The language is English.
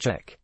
Check.